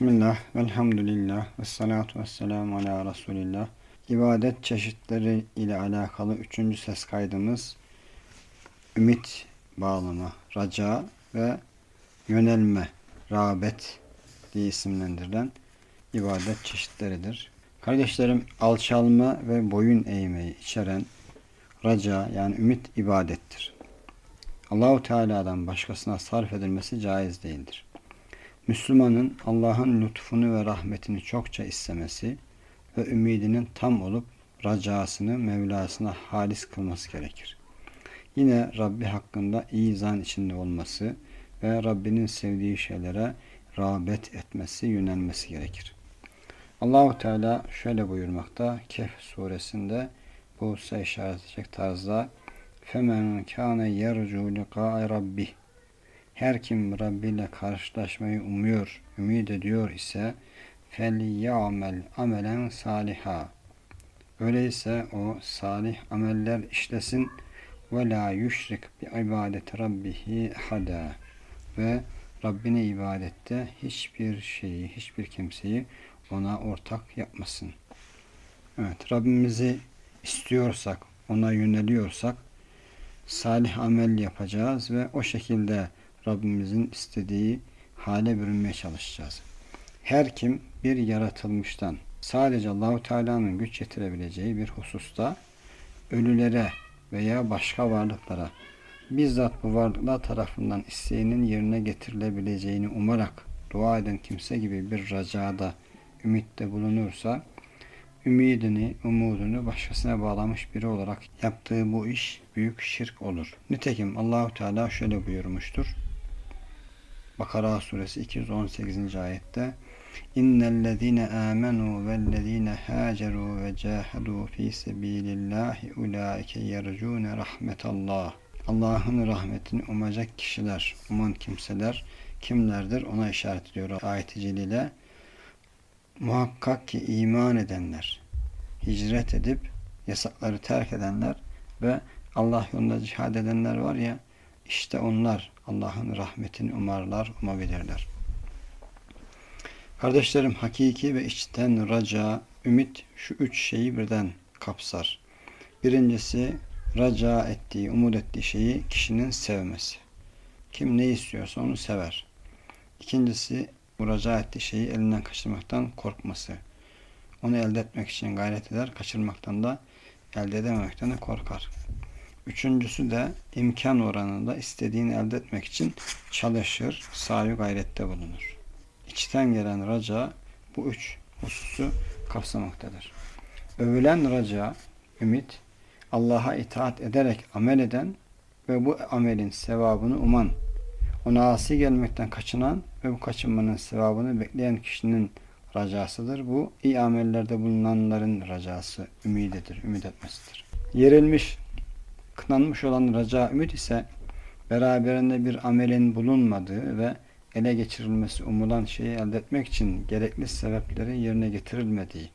Bismillah, velhamdülillah, ve salatu ve selamu ala Resulillah. İbadet çeşitleri ile alakalı üçüncü ses kaydımız ümit bağlama, raca ve yönelme, rağbet diye isimlendirilen ibadet çeşitleridir. Kardeşlerim alçalma ve boyun eğmeyi içeren raca yani ümit ibadettir. Allahu Teala'dan başkasına sarf edilmesi caiz değildir. Müslümanın Allah'ın lütfunu ve rahmetini çokça istemesi ve ümidinin tam olup racasını Mevlasına halis kılması gerekir. Yine Rabbi hakkında iyi zan içinde olması ve Rabbinin sevdiği şeylere rağbet etmesi, yönelmesi gerekir. Allahu Teala şöyle buyurmakta Kehf suresinde bu hususa işaret edecek tarzda فَمَنْ كَانَ يَرْجُوا لِقَاءَ رَبِّهِ Her kim Rabbi ile karşılaşmayı umuyor, ümit ediyor ise فَلْيَعْمَلْ amelen saliha Öyleyse o salih ameller işlesin ve la yüşrik bi ibadet rabbihi hada ve Rabbine ibadette hiçbir şeyi, hiçbir kimseyi ona ortak yapmasın. Evet, Rabbimizi istiyorsak, ona yöneliyorsak salih amel yapacağız ve o şekilde Rabbimizin istediği hale bürünmeye çalışacağız. Her kim bir yaratılmıştan sadece Allahu Teala'nın güç yetirebileceği bir hususta ölülere veya başka varlıklara bizzat bu varlıklar tarafından isteğinin yerine getirilebileceğini umarak dua eden kimse gibi bir racada, ümitte bulunursa ümidini, umudunu başkasına bağlamış biri olarak yaptığı bu iş büyük şirk olur. Nitekim Allahu Teala şöyle buyurmuştur. Bakara suresi 218. ayette İnnellezîne âmenû vellezîne hâcerû ve câhedû fî sebîlillâhi ulâike yercûne rahmetallah. Allah'ın rahmetini umacak kişiler, uman kimseler kimlerdir? Ona işaret ediyor ayet-i celile. Muhakkak ki iman edenler, hicret edip yasakları terk edenler ve Allah yolunda cihad edenler var ya, işte onlar Allah'ın rahmetini umarlar, umabilirler. Kardeşlerim hakiki ve içten raca, ümit şu üç şeyi birden kapsar. Birincisi raca ettiği, umut ettiği şeyi kişinin sevmesi. Kim ne istiyorsa onu sever. İkincisi bu raca ettiği şeyi elinden kaçırmaktan korkması. Onu elde etmek için gayret eder, kaçırmaktan da elde edememekten de korkar. Üçüncüsü de imkan oranında istediğini elde etmek için çalışır, sahi gayrette bulunur. İçten gelen raca bu üç hususu kapsamaktadır. Övülen raca, ümit, Allah'a itaat ederek amel eden ve bu amelin sevabını uman, ona asi gelmekten kaçınan ve bu kaçınmanın sevabını bekleyen kişinin racasıdır. Bu iyi amellerde bulunanların racası, ümididir, ümit etmesidir. Yerilmiş, kınanmış olan raca ümit ise beraberinde bir amelin bulunmadığı ve ele geçirilmesi umulan şeyi elde etmek için gerekli sebepleri yerine getirilmediği,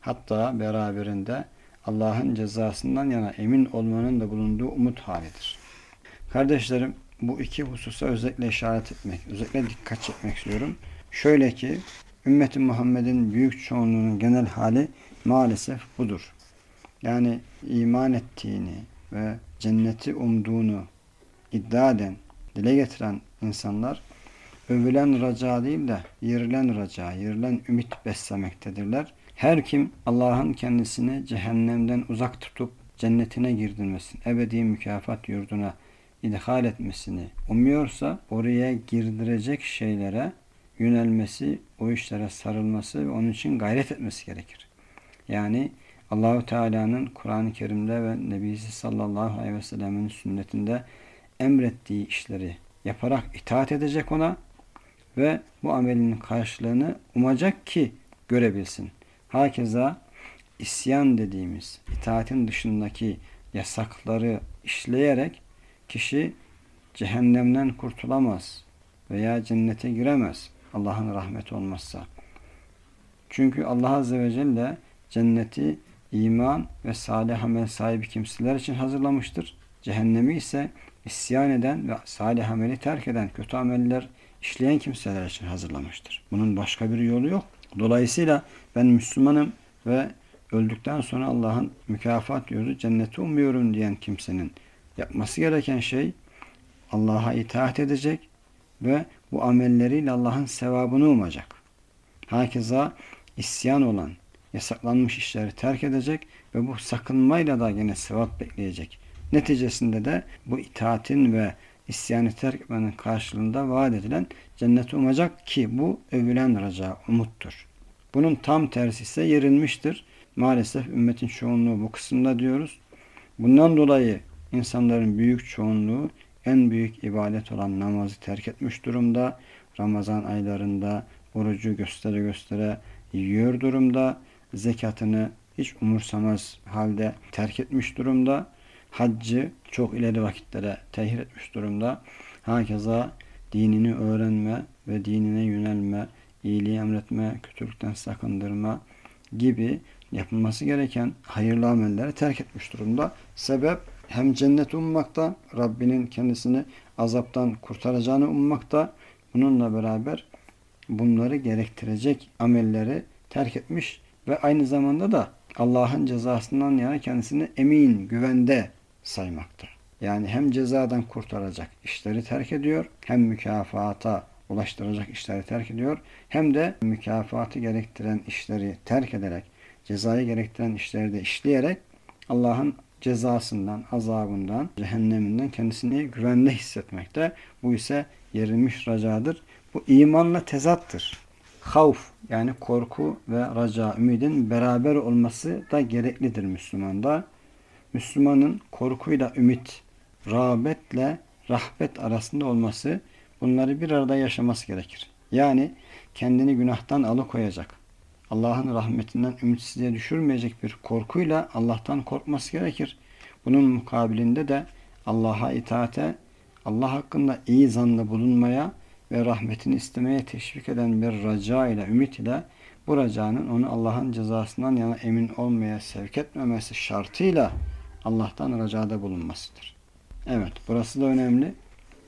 hatta beraberinde Allah'ın cezasından yana emin olmanın da bulunduğu umut halidir. Kardeşlerim, bu iki hususa özellikle işaret etmek, özellikle dikkat çekmek istiyorum. Şöyle ki, ümmeti Muhammed'in büyük çoğunluğunun genel hali maalesef budur. Yani iman ettiğini ve cenneti umduğunu iddia eden, dile getiren insanlar övülen raca değil de yerilen raca, yerilen ümit beslemektedirler. Her kim Allah'ın kendisini cehennemden uzak tutup cennetine girdirmesini, ebedi mükafat yurduna idhal etmesini umuyorsa oraya girdirecek şeylere yönelmesi, o işlere sarılması ve onun için gayret etmesi gerekir. Yani Allahu Teala'nın Kur'an-ı Kerim'de ve Nebisi sallallahu aleyhi ve sellemin sünnetinde emrettiği işleri yaparak itaat edecek ona ve bu amelin karşılığını umacak ki görebilsin. Hakeza isyan dediğimiz itaatin dışındaki yasakları işleyerek kişi cehennemden kurtulamaz veya cennete giremez Allah'ın rahmeti olmazsa. Çünkü Allah Azze ve Celle cenneti iman ve salih amel sahibi kimseler için hazırlamıştır. Cehennemi ise isyan eden ve salih ameli terk eden, kötü ameller işleyen kimseler için hazırlamıştır. Bunun başka bir yolu yok. Dolayısıyla ben Müslümanım ve öldükten sonra Allah'ın mükafat yolu cenneti umuyorum diyen kimsenin yapması gereken şey Allah'a itaat edecek ve bu amelleriyle Allah'ın sevabını umacak. Hakeza isyan olan, yasaklanmış işleri terk edecek ve bu sakınmayla da yine sevap bekleyecek. Neticesinde de bu itaatin ve isyanı terk etmenin karşılığında vaat edilen cenneti umacak ki bu övülen raca, umuttur. Bunun tam tersi ise yerilmiştir. Maalesef ümmetin çoğunluğu bu kısımda diyoruz. Bundan dolayı insanların büyük çoğunluğu en büyük ibadet olan namazı terk etmiş durumda. Ramazan aylarında orucu göstere göstere yiyor durumda. Zekatını hiç umursamaz halde terk etmiş durumda. Haccı çok ileri vakitlere tehir etmiş durumda. Hakeza dinini öğrenme ve dinine yönelme, iyiliği emretme, kötülükten sakındırma gibi yapılması gereken hayırlı amelleri terk etmiş durumda. Sebep hem cennet ummakta, Rabbinin kendisini azaptan kurtaracağını ummakta, bununla beraber bunları gerektirecek amelleri terk etmiş ve aynı zamanda da Allah'ın cezasından yana kendisini emin, güvende saymakta. Yani hem cezadan kurtaracak işleri terk ediyor, hem mükafata ulaştıracak işleri terk ediyor, hem de mükafatı gerektiren işleri terk ederek, cezayı gerektiren işleri de işleyerek Allah'ın cezasından, azabından, cehenneminden kendisini güvende hissetmekte. Bu ise yerilmiş racadır. Bu imanla tezattır. Havf yani korku ve raca, ümidin beraber olması da gereklidir Müslümanda. Müslümanın korkuyla ümit, rağbetle rahbet arasında olması, bunları bir arada yaşaması gerekir. Yani kendini günahtan alıkoyacak, Allah'ın rahmetinden ümitsizliğe düşürmeyecek bir korkuyla Allah'tan korkması gerekir. Bunun mukabilinde de Allah'a itaate, Allah hakkında iyi zanlı bulunmaya ve rahmetini istemeye teşvik eden bir raca ile, ümit ile bu racanın onu Allah'ın cezasından yana emin olmaya sevk etmemesi şartıyla Allah'tan racada bulunmasıdır. Evet, burası da önemli.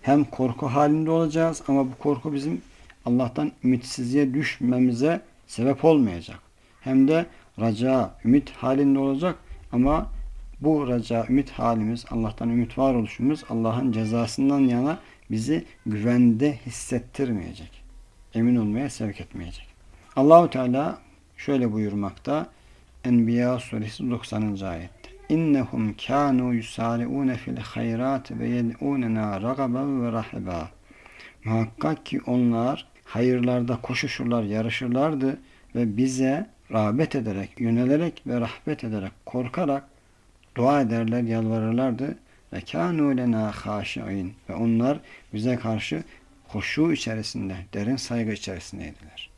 Hem korku halinde olacağız ama bu korku bizim Allah'tan ümitsizliğe düşmemize sebep olmayacak. Hem de raca, ümit halinde olacak ama bu raca, ümit halimiz, Allah'tan ümit var oluşumuz Allah'ın cezasından yana bizi güvende hissettirmeyecek. Emin olmaya sevk etmeyecek. Allahu Teala şöyle buyurmakta Enbiya suresi 90. ayette. İnnehum kanu yusari'une fil hayrat ve yed'unena ragaben ve rahiba. Muhakkak ki onlar hayırlarda koşuşurlar, yarışırlardı ve bize rağbet ederek, yönelerek ve rahbet ederek, korkarak dua ederler, yalvarırlardı. Ve kânû lenâ hâşi'in. Ve onlar bize karşı hoşu içerisinde, derin saygı içerisindeydiler.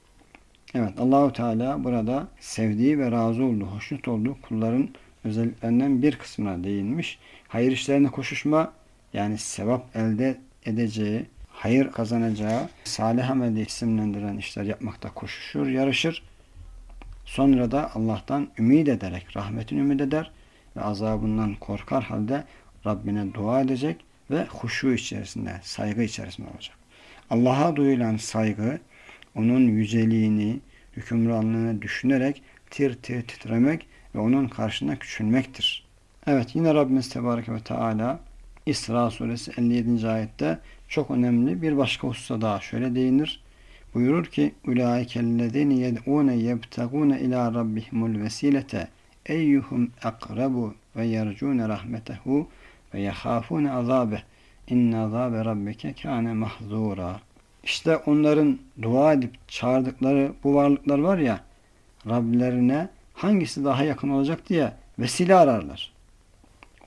Evet Allahu Teala burada sevdiği ve razı olduğu, hoşnut olduğu kulların özelliklerinden bir kısmına değinmiş. Hayır işlerine koşuşma yani sevap elde edeceği, hayır kazanacağı, salih ameli isimlendiren işler yapmakta koşuşur, yarışır. Sonra da Allah'tan ümit ederek, rahmetini ümit eder ve azabından korkar halde Rabbine dua edecek ve huşu içerisinde, saygı içerisinde olacak. Allah'a duyulan saygı, onun yüceliğini, hükümranlığını düşünerek tir tir titremek ve onun karşısında küçülmektir. Evet yine Rabbimiz Tebareke ve Teala İsra suresi 57. ayette çok önemli bir başka hususa daha şöyle değinir. Buyurur ki Ulaikellezine yed'une yebtagune ila rabbihimul vesilete eyyuhum akrabu ve yercune rahmetehu ve yehafune azabe inne azabe rabbike kâne mahzura. İşte onların dua edip çağırdıkları bu varlıklar var ya Rablerine hangisi daha yakın olacak diye vesile ararlar.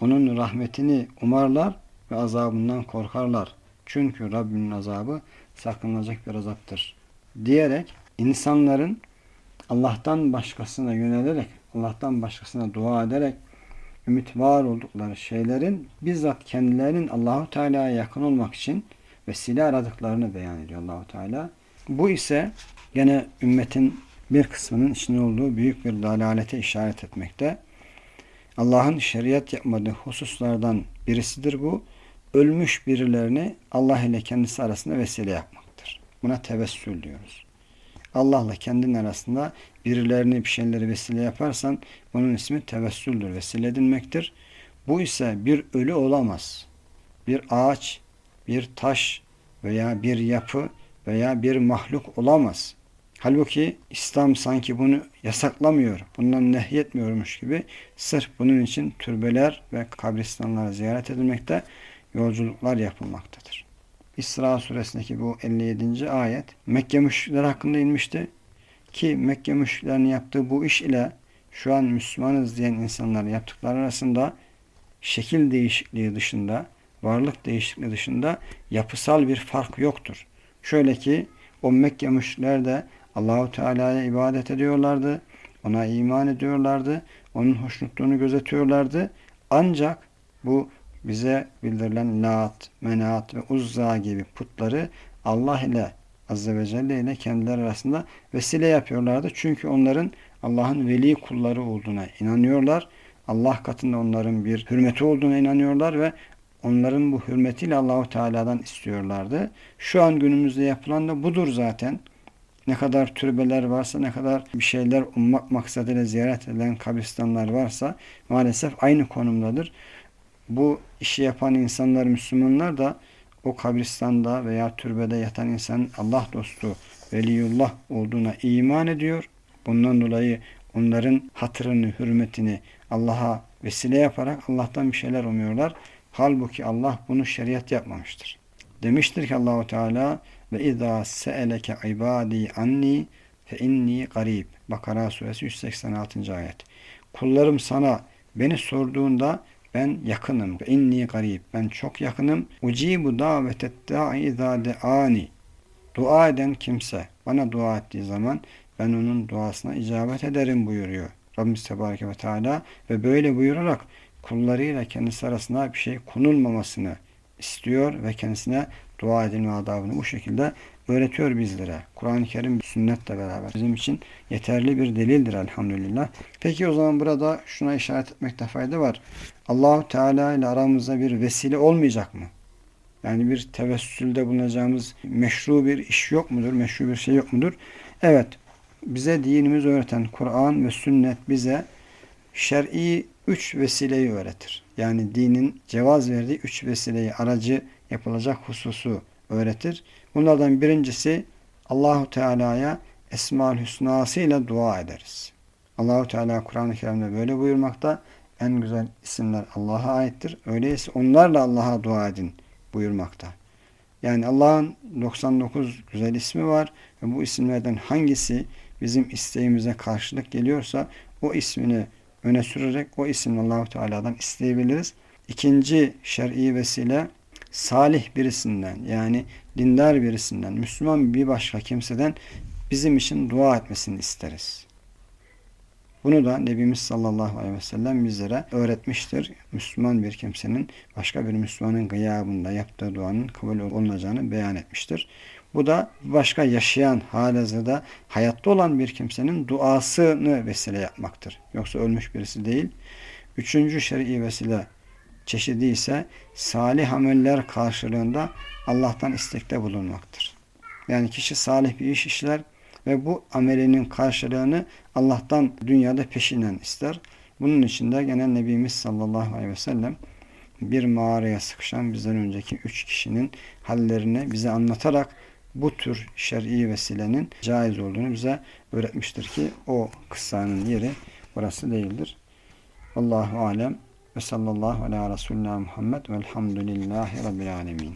Onun rahmetini umarlar ve azabından korkarlar. Çünkü Rabbinin azabı sakınılacak bir azaptır. Diyerek insanların Allah'tan başkasına yönelerek, Allah'tan başkasına dua ederek ümit var oldukları şeylerin bizzat kendilerinin Allahu Teala'ya yakın olmak için vesile aradıklarını beyan ediyor Allahu Teala. Bu ise gene ümmetin bir kısmının içinde olduğu büyük bir dalalete işaret etmekte. Allah'ın şeriat yapmadığı hususlardan birisidir bu. Ölmüş birilerini Allah ile kendisi arasında vesile yapmaktır. Buna tevessül diyoruz. Allah'la kendin arasında birilerini bir şeyleri vesile yaparsan bunun ismi tevessüldür, vesile edinmektir. Bu ise bir ölü olamaz. Bir ağaç, bir taş veya bir yapı veya bir mahluk olamaz. Halbuki İslam sanki bunu yasaklamıyor, bundan nehyetmiyormuş gibi sırf bunun için türbeler ve kabristanlar ziyaret edilmekte, yolculuklar yapılmaktadır. İsra suresindeki bu 57. ayet Mekke müşrikleri hakkında inmişti. Ki Mekke müşriklerinin yaptığı bu iş ile şu an Müslümanız diyen insanların yaptıkları arasında şekil değişikliği dışında, varlık değişikliği dışında yapısal bir fark yoktur. Şöyle ki o Mekke müşrikler de Allahu Teala'ya ibadet ediyorlardı. Ona iman ediyorlardı. Onun hoşnutluğunu gözetiyorlardı. Ancak bu bize bildirilen Lat, Menat ve Uzza gibi putları Allah ile Azze ve Celle ile kendileri arasında vesile yapıyorlardı. Çünkü onların Allah'ın veli kulları olduğuna inanıyorlar. Allah katında onların bir hürmeti olduğuna inanıyorlar ve onların bu hürmetiyle Allahu Teala'dan istiyorlardı. Şu an günümüzde yapılan da budur zaten. Ne kadar türbeler varsa, ne kadar bir şeyler ummak maksadıyla ziyaret edilen kabristanlar varsa maalesef aynı konumdadır. Bu işi yapan insanlar, Müslümanlar da o kabristanda veya türbede yatan insan Allah dostu, veliyullah olduğuna iman ediyor. Bundan dolayı onların hatırını, hürmetini Allah'a vesile yaparak Allah'tan bir şeyler umuyorlar. Halbuki Allah bunu şeriat yapmamıştır. Demiştir ki Allahu Teala ve izâ se'eleke ibâdî anni fe inni garib. Bakara suresi 186. ayet. Kullarım sana beni sorduğunda ben yakınım. İnni garib. Ben çok yakınım. Ucibu davetet da'i izâ ani. Dua eden kimse bana dua ettiği zaman ben onun duasına icabet ederim buyuruyor. Rabbimiz Tebareke ve Teala ve böyle buyurarak kullarıyla kendisi arasında bir şey konulmamasını istiyor ve kendisine dua edilme adabını bu şekilde öğretiyor bizlere. Kur'an-ı Kerim sünnetle beraber bizim için yeterli bir delildir elhamdülillah. Peki o zaman burada şuna işaret etmekte fayda var. Allahu Teala ile aramızda bir vesile olmayacak mı? Yani bir tevessülde bulunacağımız meşru bir iş yok mudur? Meşru bir şey yok mudur? Evet. Bize dinimiz öğreten Kur'an ve sünnet bize şer'i üç vesileyi öğretir. Yani dinin cevaz verdiği üç vesileyi, aracı yapılacak hususu öğretir. Bunlardan birincisi Allahu Teala'ya Esmaül Hüsnası ile dua ederiz. Allahu Teala Kur'an-ı Kerim'de böyle buyurmakta. En güzel isimler Allah'a aittir. Öyleyse onlarla Allah'a dua edin buyurmakta. Yani Allah'ın 99 güzel ismi var ve bu isimlerden hangisi bizim isteğimize karşılık geliyorsa o ismini öne sürerek o isimle Allahu Teala'dan isteyebiliriz. İkinci şer'i vesile salih birisinden yani dindar birisinden, Müslüman bir başka kimseden bizim için dua etmesini isteriz. Bunu da Nebimiz sallallahu aleyhi ve sellem bizlere öğretmiştir. Müslüman bir kimsenin başka bir Müslümanın gıyabında yaptığı duanın kabul olunacağını beyan etmiştir. Bu da başka yaşayan, halihazırda hayatta olan bir kimsenin duasını vesile yapmaktır. Yoksa ölmüş birisi değil. Üçüncü şer'i vesile çeşidi ise salih ameller karşılığında Allah'tan istekte bulunmaktır. Yani kişi salih bir iş işler ve bu amelinin karşılığını Allah'tan dünyada peşinden ister. Bunun için de gene Nebimiz sallallahu aleyhi ve sellem bir mağaraya sıkışan bizden önceki üç kişinin hallerini bize anlatarak bu tür şer'i vesilenin caiz olduğunu bize öğretmiştir ki o kıssanın yeri burası değildir. Allahu alem ve sallallahu ala Resulina Muhammed velhamdülillahi rabbil alemin.